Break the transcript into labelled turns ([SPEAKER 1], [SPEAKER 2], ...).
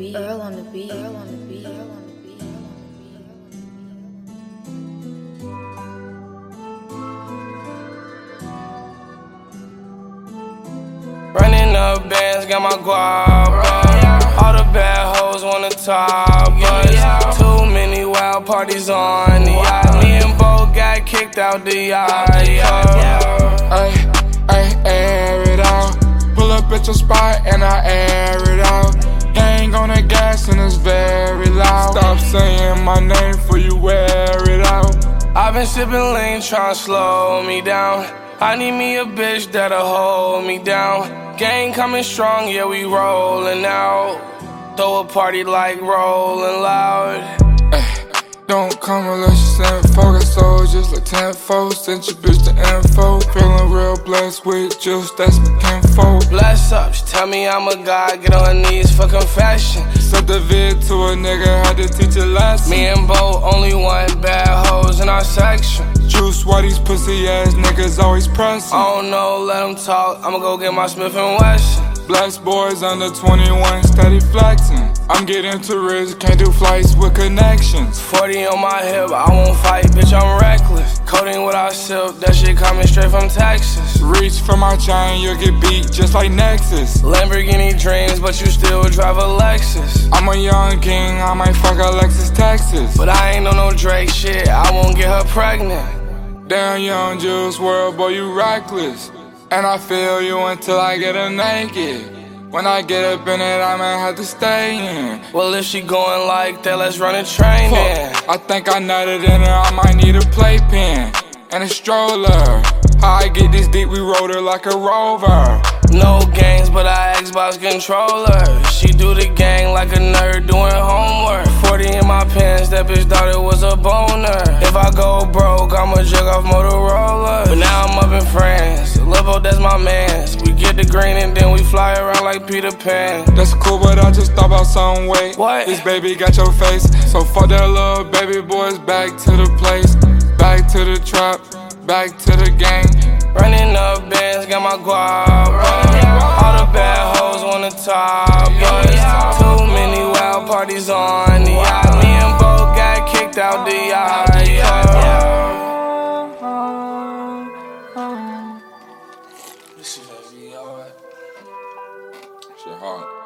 [SPEAKER 1] beat. Earl on the beat. Earl on the beat. Earl on the beat.
[SPEAKER 2] Running up bands, got my guap up. All the bad hoes wanna top us. Too many wild parties on the yacht. Me and Bo got kicked out the yacht.
[SPEAKER 3] Ay, ay, air it out. Pull up at your spot and I air it out. On the gas and it's very loud. Stop saying my name for you wear it out.
[SPEAKER 2] I've been sipping lean, tryna slow me down. I need me a bitch that'll hold me down. Gang coming strong, yeah, we rollin' out. Throw a party like rollin' loud.
[SPEAKER 3] Don't come unless you send focus soldiers like tenfold. Sent your bitch the info. Feeling real blessed with juice, that's my kinfolk.
[SPEAKER 2] Bless up, she tell me I'm a god, get on her knees for confession.
[SPEAKER 3] Sent the vid to a nigga, had to teach a lesson.
[SPEAKER 2] Me and Bo only one bad hoes in our section.
[SPEAKER 3] Juice, why these pussy ass niggas always pressing?
[SPEAKER 2] I don't know, let them talk. I'ma go get my Smith and Wesson.
[SPEAKER 3] Blessed boys under 21, steady flexing. I'm getting too rich, can't do flights with connections.
[SPEAKER 2] 40 on my hip, I won't fight, bitch, I'm reckless. Codeine without silk, that shit coming straight from Texas.
[SPEAKER 3] Reach for my chain, you'll get beat just like Nexus.
[SPEAKER 2] Lamborghini dreams, but you still drive a Lexus.
[SPEAKER 3] I'm a young king, I might fuck Alexis Texas.
[SPEAKER 2] But I ain't on no Drake shit, I won't get her pregnant.
[SPEAKER 3] Damn, young Juice WRLD, boy, you reckless. And I feel you until I get her naked. When I get up in it, I might have to stay in.
[SPEAKER 2] Well, if she going like that, let's run a train then.
[SPEAKER 3] I think I nutted in her, I might need a playpen and a stroller. How I get this deep, we rode her like a rover.
[SPEAKER 2] No games, but I Xbox controller. She do the gang like a nerd doing homework. 40 in my pants, that bitch thought it was a boner. If I go broke, I'ma jug off Motorola. But now I'm up in France. Libo, that's my mans. Get the green and then we fly around like Peter Pan.
[SPEAKER 3] That's cool, but I just thought about some way.
[SPEAKER 2] What?
[SPEAKER 3] This baby got your face. So fuck that little baby boys back to the place. Back to the trap, back to the gang.
[SPEAKER 2] Running up bands, got my guap. All the bad hoes wanna top us. Too many wild parties on the yacht. Me and Bo got kicked out the yacht. your heart.